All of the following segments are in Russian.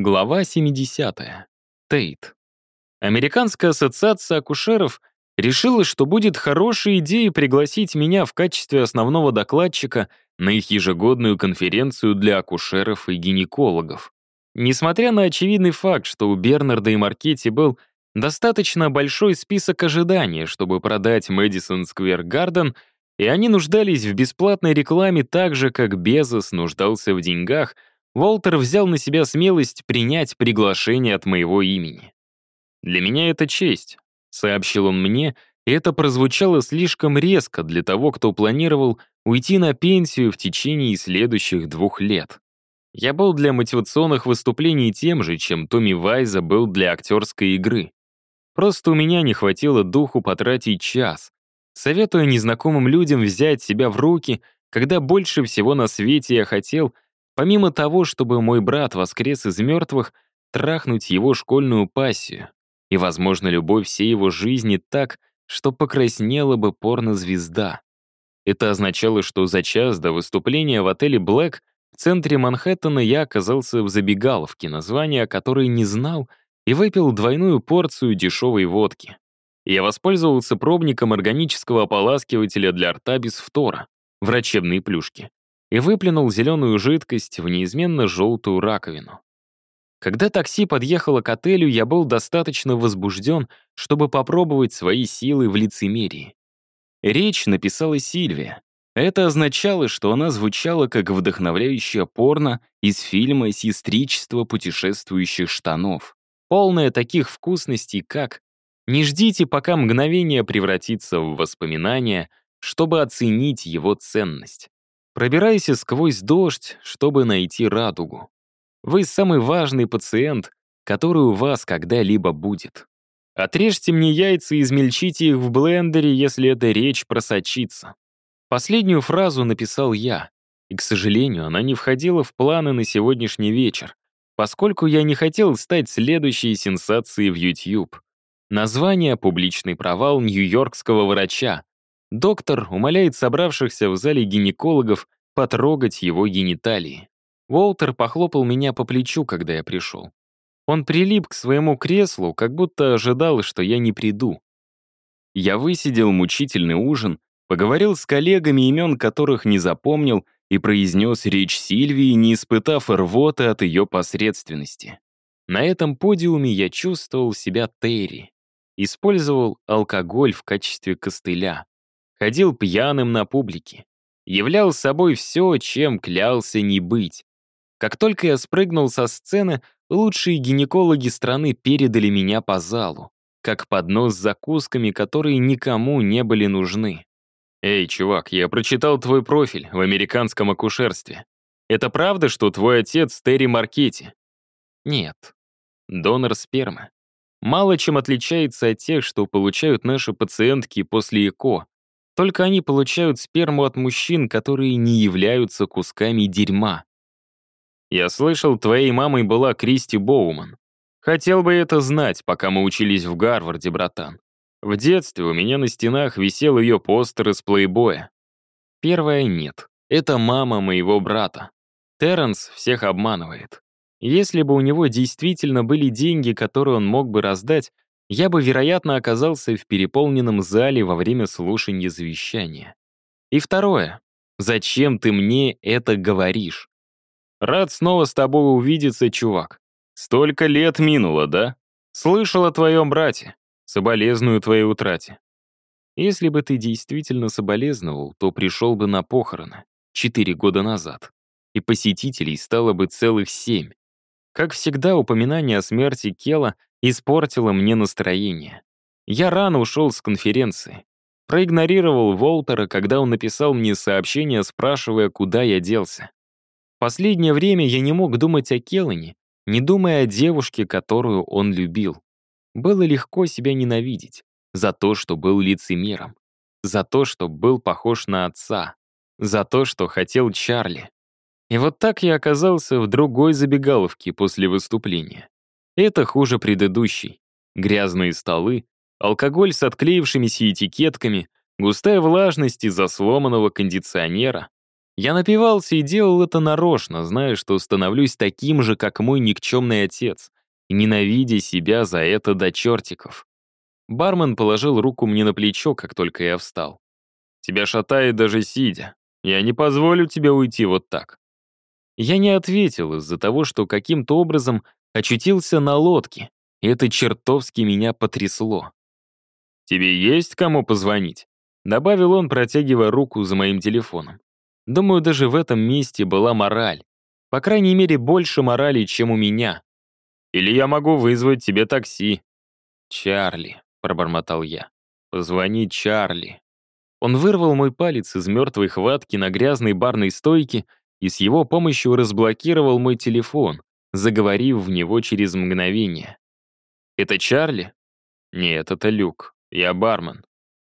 Глава 70. Тейт. Американская ассоциация акушеров решила, что будет хорошей идеей пригласить меня в качестве основного докладчика на их ежегодную конференцию для акушеров и гинекологов. Несмотря на очевидный факт, что у Бернарда и Маркетти был достаточно большой список ожидания, чтобы продать Мэдисон Сквер Гарден, и они нуждались в бесплатной рекламе так же, как Безос нуждался в деньгах — Уолтер взял на себя смелость принять приглашение от моего имени. «Для меня это честь», — сообщил он мне, и это прозвучало слишком резко для того, кто планировал уйти на пенсию в течение следующих двух лет. Я был для мотивационных выступлений тем же, чем Томми Вайза был для актерской игры. Просто у меня не хватило духу потратить час, советуя незнакомым людям взять себя в руки, когда больше всего на свете я хотел — Помимо того, чтобы мой брат воскрес из мертвых, трахнуть его школьную пассию и, возможно, любовь всей его жизни так, что покраснела бы порнозвезда. Это означало, что за час до выступления в отеле «Блэк» в центре Манхэттена я оказался в забегаловке, название которой не знал, и выпил двойную порцию дешевой водки. Я воспользовался пробником органического ополаскивателя для рта без фтора, врачебные плюшки и выплюнул зеленую жидкость в неизменно желтую раковину. Когда такси подъехало к отелю, я был достаточно возбужден, чтобы попробовать свои силы в лицемерии. Речь написала Сильвия. Это означало, что она звучала как вдохновляющая порно из фильма «Сестричество путешествующих штанов», полное таких вкусностей, как «Не ждите, пока мгновение превратится в воспоминания, чтобы оценить его ценность». Пробирайся сквозь дождь, чтобы найти радугу. Вы самый важный пациент, который у вас когда-либо будет. Отрежьте мне яйца и измельчите их в блендере, если эта речь просочится. Последнюю фразу написал я, и, к сожалению, она не входила в планы на сегодняшний вечер, поскольку я не хотел стать следующей сенсацией в YouTube. Название «Публичный провал нью-йоркского врача», Доктор умоляет собравшихся в зале гинекологов потрогать его гениталии. Уолтер похлопал меня по плечу, когда я пришел. Он прилип к своему креслу, как будто ожидал, что я не приду. Я высидел мучительный ужин, поговорил с коллегами, имен которых не запомнил, и произнес речь Сильвии, не испытав рвоты от ее посредственности. На этом подиуме я чувствовал себя Терри. Использовал алкоголь в качестве костыля ходил пьяным на публике, являл собой все, чем клялся не быть. Как только я спрыгнул со сцены, лучшие гинекологи страны передали меня по залу, как поднос с закусками, которые никому не были нужны. «Эй, чувак, я прочитал твой профиль в американском акушерстве. Это правда, что твой отец Терри Маркетти?» «Нет. Донор спермы. Мало чем отличается от тех, что получают наши пациентки после ЭКО, только они получают сперму от мужчин, которые не являются кусками дерьма. Я слышал, твоей мамой была Кристи Боуман. Хотел бы это знать, пока мы учились в Гарварде, братан. В детстве у меня на стенах висел ее постер из плейбоя. Первое — нет. Это мама моего брата. Терренс всех обманывает. Если бы у него действительно были деньги, которые он мог бы раздать, я бы, вероятно, оказался в переполненном зале во время слушания завещания. И второе. Зачем ты мне это говоришь? Рад снова с тобой увидеться, чувак. Столько лет минуло, да? Слышал о твоем брате. Соболезную твоей утрате. Если бы ты действительно соболезновал, то пришел бы на похороны четыре года назад, и посетителей стало бы целых семь. Как всегда, упоминание о смерти Кела испортило мне настроение. Я рано ушел с конференции. Проигнорировал Волтера, когда он написал мне сообщение, спрашивая, куда я делся. Последнее время я не мог думать о Келлане, не думая о девушке, которую он любил. Было легко себя ненавидеть за то, что был лицемером, за то, что был похож на отца, за то, что хотел Чарли. И вот так я оказался в другой забегаловке после выступления. Это хуже предыдущей. Грязные столы, алкоголь с отклеившимися этикетками, густая влажность из-за сломанного кондиционера. Я напивался и делал это нарочно, зная, что становлюсь таким же, как мой никчемный отец, ненавидя себя за это до чертиков. Бармен положил руку мне на плечо, как только я встал. «Тебя шатает даже сидя. Я не позволю тебе уйти вот так». Я не ответил из-за того, что каким-то образом очутился на лодке, и это чертовски меня потрясло. «Тебе есть кому позвонить?» Добавил он, протягивая руку за моим телефоном. Думаю, даже в этом месте была мораль. По крайней мере, больше морали, чем у меня. Или я могу вызвать тебе такси. «Чарли», — пробормотал я. «Позвони Чарли». Он вырвал мой палец из мертвой хватки на грязной барной стойке и с его помощью разблокировал мой телефон, заговорив в него через мгновение. «Это Чарли?» «Нет, это Люк. Я бармен.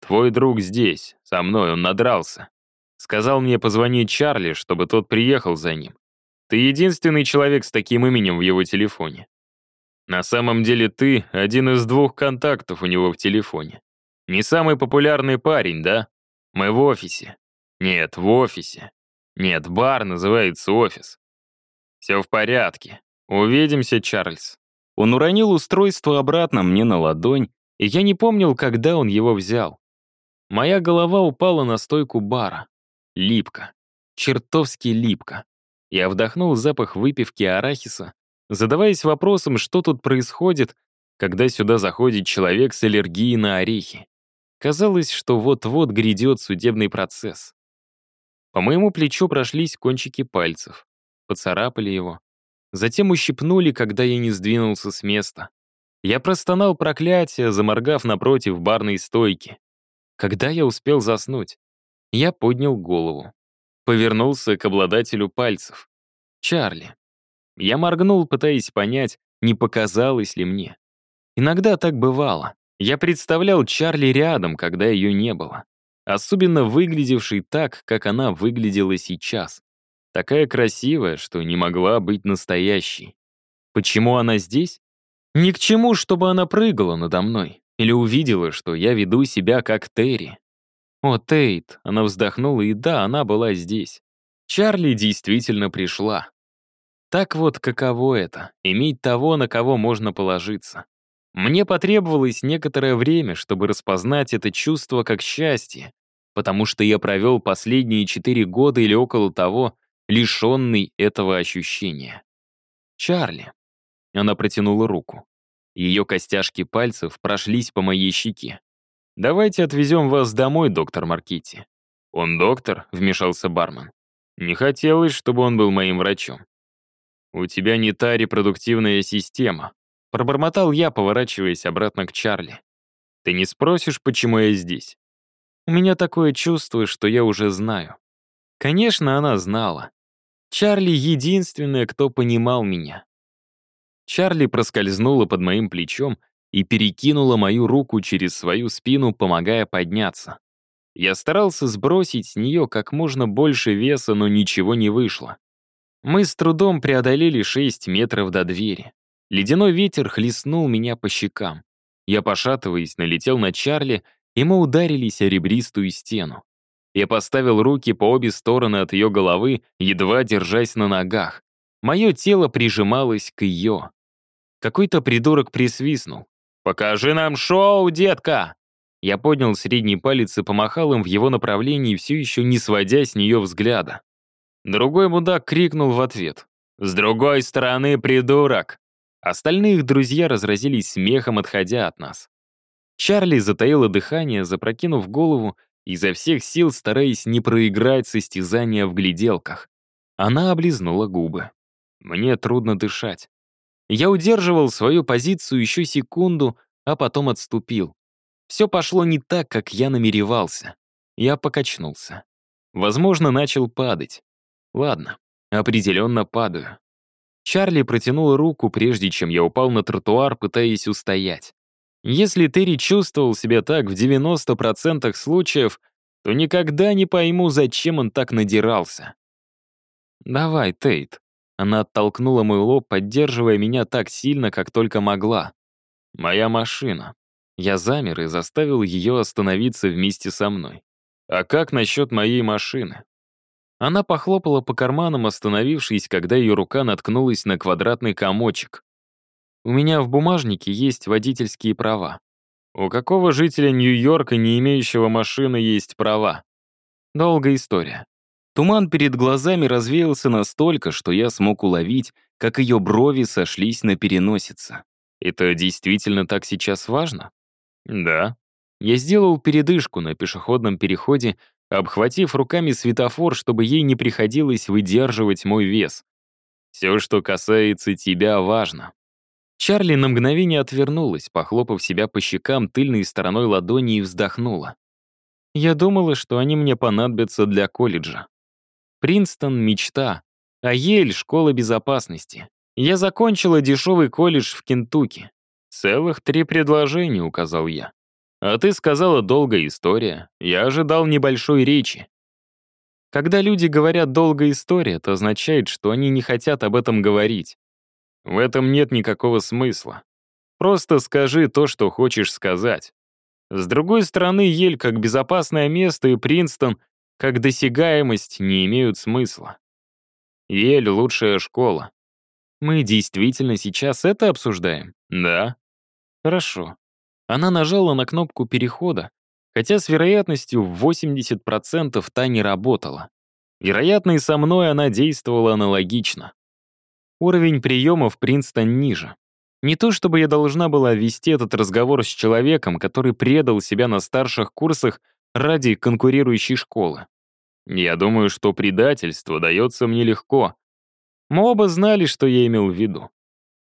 Твой друг здесь, со мной, он надрался. Сказал мне позвонить Чарли, чтобы тот приехал за ним. Ты единственный человек с таким именем в его телефоне. На самом деле ты один из двух контактов у него в телефоне. Не самый популярный парень, да? Мы в офисе. Нет, в офисе. Нет, бар называется офис. Все в порядке. Увидимся, Чарльз. Он уронил устройство обратно мне на ладонь, и я не помнил, когда он его взял. Моя голова упала на стойку бара. Липко. Чертовски липко. Я вдохнул запах выпивки арахиса, задаваясь вопросом, что тут происходит, когда сюда заходит человек с аллергией на орехи. Казалось, что вот-вот грядет судебный процесс. По моему плечу прошлись кончики пальцев, поцарапали его. Затем ущипнули, когда я не сдвинулся с места. Я простонал проклятие, заморгав напротив барной стойки. Когда я успел заснуть? Я поднял голову. Повернулся к обладателю пальцев. Чарли. Я моргнул, пытаясь понять, не показалось ли мне. Иногда так бывало. Я представлял Чарли рядом, когда ее не было. Особенно выглядевшей так, как она выглядела сейчас. Такая красивая, что не могла быть настоящей. Почему она здесь? Ни к чему, чтобы она прыгала надо мной. Или увидела, что я веду себя как Терри. О, Тейт, она вздохнула, и да, она была здесь. Чарли действительно пришла. Так вот, каково это — иметь того, на кого можно положиться. Мне потребовалось некоторое время, чтобы распознать это чувство как счастье, потому что я провел последние четыре года или около того, лишенный этого ощущения. Чарли. Она протянула руку. Ее костяшки пальцев прошлись по моей щеке. «Давайте отвезем вас домой, доктор Маркити». «Он доктор?» — вмешался бармен. «Не хотелось, чтобы он был моим врачом». «У тебя не та репродуктивная система», — пробормотал я, поворачиваясь обратно к Чарли. «Ты не спросишь, почему я здесь?» У меня такое чувство, что я уже знаю. Конечно, она знала. Чарли — единственная, кто понимал меня. Чарли проскользнула под моим плечом и перекинула мою руку через свою спину, помогая подняться. Я старался сбросить с нее как можно больше веса, но ничего не вышло. Мы с трудом преодолели 6 метров до двери. Ледяной ветер хлестнул меня по щекам. Я, пошатываясь, налетел на Чарли, и мы ударились о ребристую стену. Я поставил руки по обе стороны от ее головы, едва держась на ногах. Мое тело прижималось к ее. Какой-то придурок присвистнул. «Покажи нам шоу, детка!» Я поднял средний палец и помахал им в его направлении, все еще не сводя с нее взгляда. Другой мудак крикнул в ответ. «С другой стороны, придурок!» Остальные их друзья разразились смехом, отходя от нас. Чарли затаила дыхание, запрокинув голову, изо всех сил стараясь не проиграть состязания в гляделках. Она облизнула губы. Мне трудно дышать. Я удерживал свою позицию еще секунду, а потом отступил. Все пошло не так, как я намеревался. Я покачнулся. Возможно, начал падать. Ладно, определенно падаю. Чарли протянула руку, прежде чем я упал на тротуар, пытаясь устоять. Если Терри чувствовал себя так в 90% случаев, то никогда не пойму, зачем он так надирался. «Давай, Тейт», она оттолкнула мой лоб, поддерживая меня так сильно, как только могла. «Моя машина». Я замер и заставил ее остановиться вместе со мной. «А как насчет моей машины?» Она похлопала по карманам, остановившись, когда ее рука наткнулась на квадратный комочек. «У меня в бумажнике есть водительские права. У какого жителя Нью-Йорка, не имеющего машины, есть права? Долгая история. Туман перед глазами развеялся настолько, что я смог уловить, как ее брови сошлись на переносице. Это действительно так сейчас важно? Да. Я сделал передышку на пешеходном переходе, обхватив руками светофор, чтобы ей не приходилось выдерживать мой вес. Все, что касается тебя, важно. Чарли на мгновение отвернулась, похлопав себя по щекам тыльной стороной ладони и вздохнула. Я думала, что они мне понадобятся для колледжа. Принстон — мечта, а Ель — школа безопасности. Я закончила дешевый колледж в Кентукки. Целых три предложения, указал я. А ты сказала долгая история. Я ожидал небольшой речи. Когда люди говорят «долгая история», это означает, что они не хотят об этом говорить. В этом нет никакого смысла. Просто скажи то, что хочешь сказать. С другой стороны, Ель как безопасное место и Принстон как досягаемость не имеют смысла. Ель — лучшая школа. Мы действительно сейчас это обсуждаем? Да. Хорошо. Она нажала на кнопку перехода, хотя с вероятностью в 80% та не работала. Вероятно, и со мной она действовала аналогично. Уровень приема в Принстон ниже. Не то чтобы я должна была вести этот разговор с человеком, который предал себя на старших курсах ради конкурирующей школы. Я думаю, что предательство дается мне легко, мы оба знали, что я имел в виду.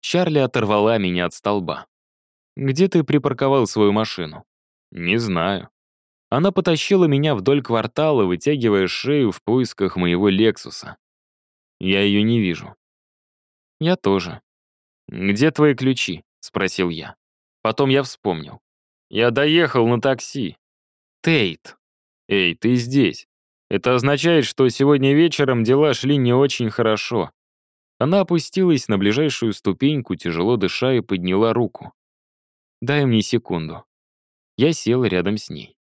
Чарли оторвала меня от столба. «Где ты припарковал свою машину?» «Не знаю». Она потащила меня вдоль квартала, вытягивая шею в поисках моего «Лексуса». Я ее не вижу. Я тоже. «Где твои ключи?» — спросил я. Потом я вспомнил. Я доехал на такси. Тейт. Эй, ты здесь. Это означает, что сегодня вечером дела шли не очень хорошо. Она опустилась на ближайшую ступеньку, тяжело дыша, и подняла руку. «Дай мне секунду». Я сел рядом с ней.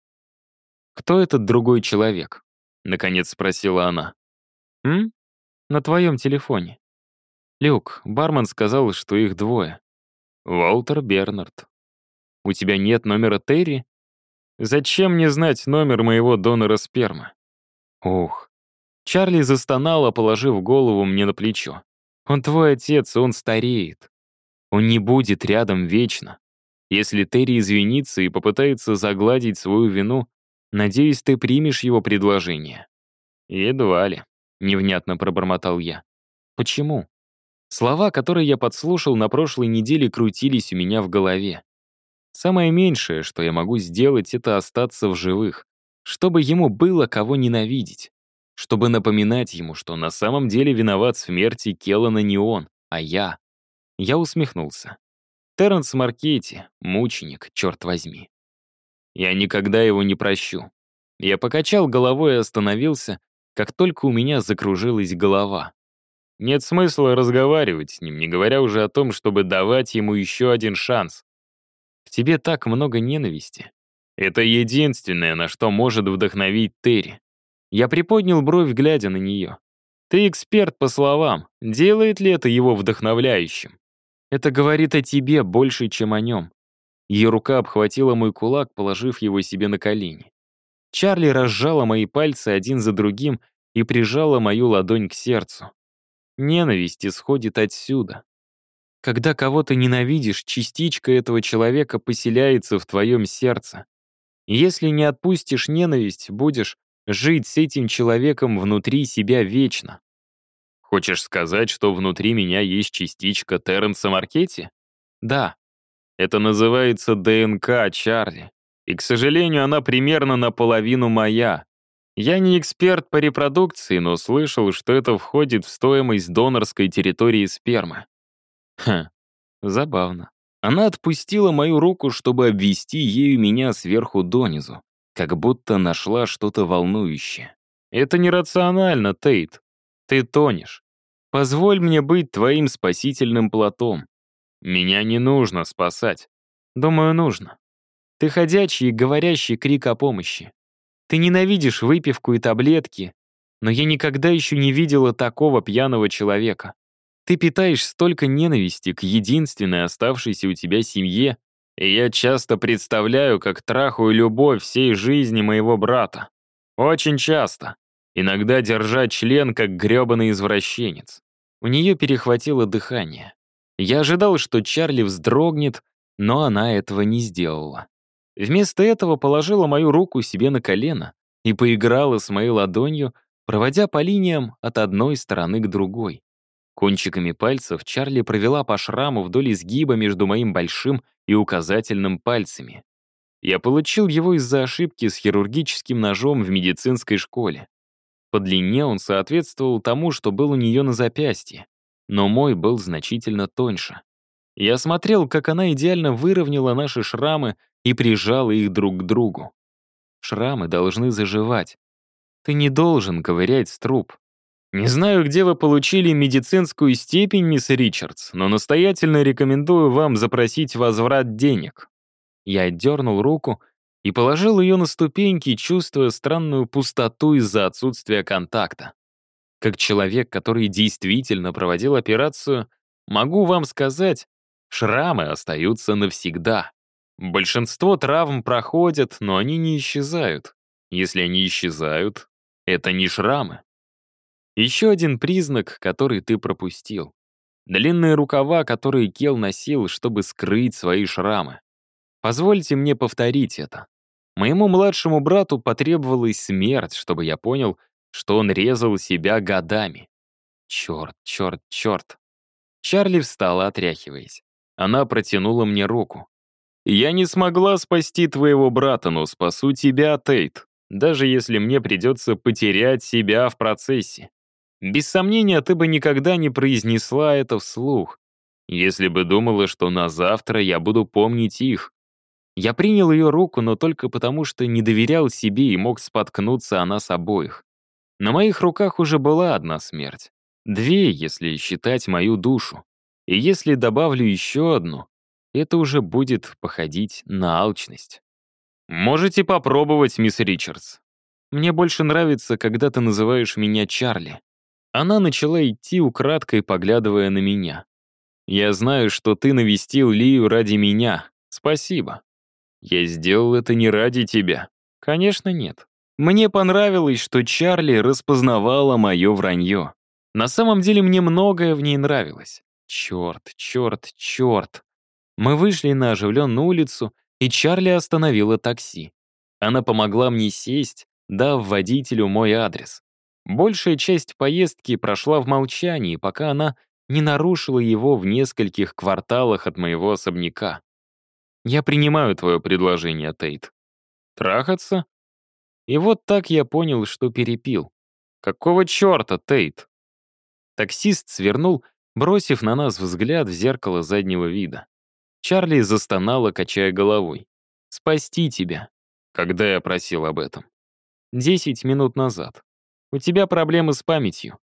«Кто этот другой человек?» — наконец спросила она. «М? На твоем телефоне». «Люк, бармен сказал, что их двое. Уолтер Бернард. У тебя нет номера Терри? Зачем мне знать номер моего донора спермы?» Ух. Чарли застонала, положив голову мне на плечо. Он твой отец, он стареет. Он не будет рядом вечно. Если Терри извинится и попытается загладить свою вину, надеюсь, ты примешь его предложение». «Едва ли», — невнятно пробормотал я. «Почему?» Слова, которые я подслушал на прошлой неделе, крутились у меня в голове. Самое меньшее, что я могу сделать, это остаться в живых, чтобы ему было кого ненавидеть чтобы напоминать ему, что на самом деле виноват в смерти Келлана не он, а я. Я усмехнулся. Терренс Маркетти — мученик, черт возьми. Я никогда его не прощу. Я покачал головой и остановился, как только у меня закружилась голова. Нет смысла разговаривать с ним, не говоря уже о том, чтобы давать ему еще один шанс. В тебе так много ненависти. Это единственное, на что может вдохновить Терри. Я приподнял бровь, глядя на нее. «Ты эксперт по словам. Делает ли это его вдохновляющим?» «Это говорит о тебе больше, чем о нем». Ее рука обхватила мой кулак, положив его себе на колени. Чарли разжала мои пальцы один за другим и прижала мою ладонь к сердцу. Ненависть исходит отсюда. Когда кого-то ненавидишь, частичка этого человека поселяется в твоем сердце. Если не отпустишь ненависть, будешь жить с этим человеком внутри себя вечно. Хочешь сказать, что внутри меня есть частичка Терренса Маркетти? Да. Это называется ДНК, Чарли. И, к сожалению, она примерно наполовину моя. Я не эксперт по репродукции, но слышал, что это входит в стоимость донорской территории спермы. Хм, забавно. Она отпустила мою руку, чтобы обвести ею меня сверху донизу как будто нашла что-то волнующее. «Это нерационально, Тейт. Ты тонешь. Позволь мне быть твоим спасительным плотом. Меня не нужно спасать. Думаю, нужно. Ты ходячий говорящий крик о помощи. Ты ненавидишь выпивку и таблетки. но я никогда еще не видела такого пьяного человека. Ты питаешь столько ненависти к единственной оставшейся у тебя семье, и я часто представляю, как трахаю любовь всей жизни моего брата. Очень часто. Иногда держа член, как грёбаный извращенец. У нее перехватило дыхание. Я ожидал, что Чарли вздрогнет, но она этого не сделала. Вместо этого положила мою руку себе на колено и поиграла с моей ладонью, проводя по линиям от одной стороны к другой. Кончиками пальцев Чарли провела по шраму вдоль изгиба между моим большим и указательным пальцами. Я получил его из-за ошибки с хирургическим ножом в медицинской школе. По длине он соответствовал тому, что был у нее на запястье, но мой был значительно тоньше. Я смотрел, как она идеально выровняла наши шрамы и прижала их друг к другу. Шрамы должны заживать. Ты не должен ковырять с труп. Не знаю, где вы получили медицинскую степень, мисс Ричардс, но настоятельно рекомендую вам запросить возврат денег. Я отдернул руку и положил ее на ступеньки, чувствуя странную пустоту из-за отсутствия контакта. Как человек, который действительно проводил операцию, могу вам сказать, шрамы остаются навсегда. Большинство травм проходят, но они не исчезают. Если они исчезают, это не шрамы. Еще один признак, который ты пропустил. Длинные рукава, которые Кел носил, чтобы скрыть свои шрамы. Позвольте мне повторить это. Моему младшему брату потребовалась смерть, чтобы я понял, что он резал себя годами. Черт, черт, черт. Чарли встала, отряхиваясь. Она протянула мне руку. «Я не смогла спасти твоего брата, но спасу тебя, Тейт, даже если мне придется потерять себя в процессе. Без сомнения, ты бы никогда не произнесла это вслух, если бы думала, что на завтра я буду помнить их. Я принял ее руку, но только потому, что не доверял себе и мог споткнуться о нас обоих. На моих руках уже была одна смерть. Две, если считать мою душу. И если добавлю еще одну, это уже будет походить на алчность. Можете попробовать, мисс Ричардс. Мне больше нравится, когда ты называешь меня Чарли. Она начала идти, украдкой поглядывая на меня. Я знаю, что ты навестил Лию ради меня. Спасибо. Я сделал это не ради тебя. Конечно, нет. Мне понравилось, что Чарли распознавала мое вранье. На самом деле мне многое в ней нравилось. Черт, черт, черт. Мы вышли на оживленную улицу, и Чарли остановила такси. Она помогла мне сесть, дав водителю мой адрес. Большая часть поездки прошла в молчании, пока она не нарушила его в нескольких кварталах от моего особняка. Я принимаю твое предложение, Тейт. Трахаться? И вот так я понял, что перепил. Какого черта, Тейт? Таксист свернул, бросив на нас взгляд в зеркало заднего вида. Чарли застонала, качая головой. «Спасти тебя», когда я просил об этом. Десять минут назад. У тебя проблемы с памятью.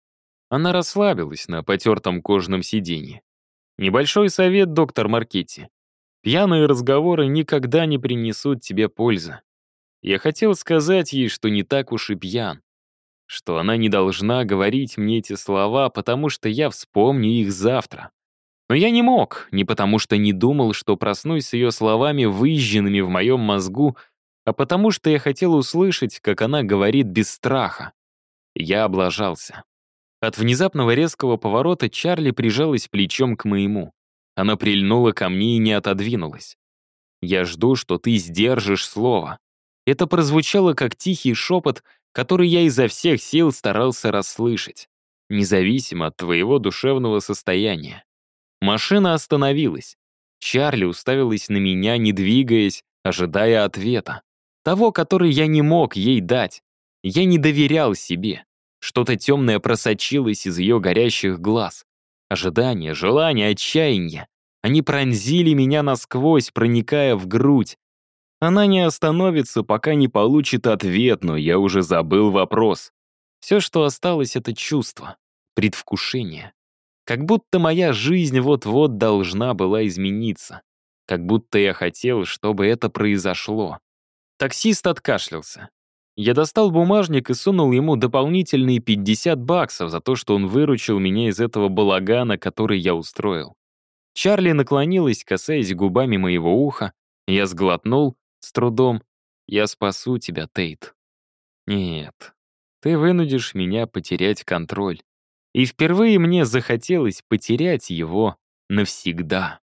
Она расслабилась на потертом кожаном сиденье. Небольшой совет, доктор Маркетти. Пьяные разговоры никогда не принесут тебе пользы. Я хотел сказать ей, что не так уж и пьян. Что она не должна говорить мне эти слова, потому что я вспомню их завтра. Но я не мог, не потому что не думал, что проснусь с ее словами, выжженными в моем мозгу, а потому что я хотел услышать, как она говорит без страха. Я облажался. От внезапного резкого поворота Чарли прижалась плечом к моему. Она прильнула ко мне и не отодвинулась. «Я жду, что ты сдержишь слово». Это прозвучало как тихий шепот, который я изо всех сил старался расслышать, независимо от твоего душевного состояния. Машина остановилась. Чарли уставилась на меня, не двигаясь, ожидая ответа. Того, который я не мог ей дать. Я не доверял себе. Что-то темное просочилось из ее горящих глаз. Ожидание, желание, отчаяние. Они пронзили меня насквозь, проникая в грудь. Она не остановится, пока не получит ответ, но я уже забыл вопрос. Все, что осталось, — это чувство, предвкушение. Как будто моя жизнь вот-вот должна была измениться. Как будто я хотел, чтобы это произошло. Таксист откашлялся. Я достал бумажник и сунул ему дополнительные 50 баксов за то, что он выручил меня из этого балагана, который я устроил. Чарли наклонилась, касаясь губами моего уха. Я сглотнул с трудом. «Я спасу тебя, Тейт». «Нет, ты вынудишь меня потерять контроль». И впервые мне захотелось потерять его навсегда.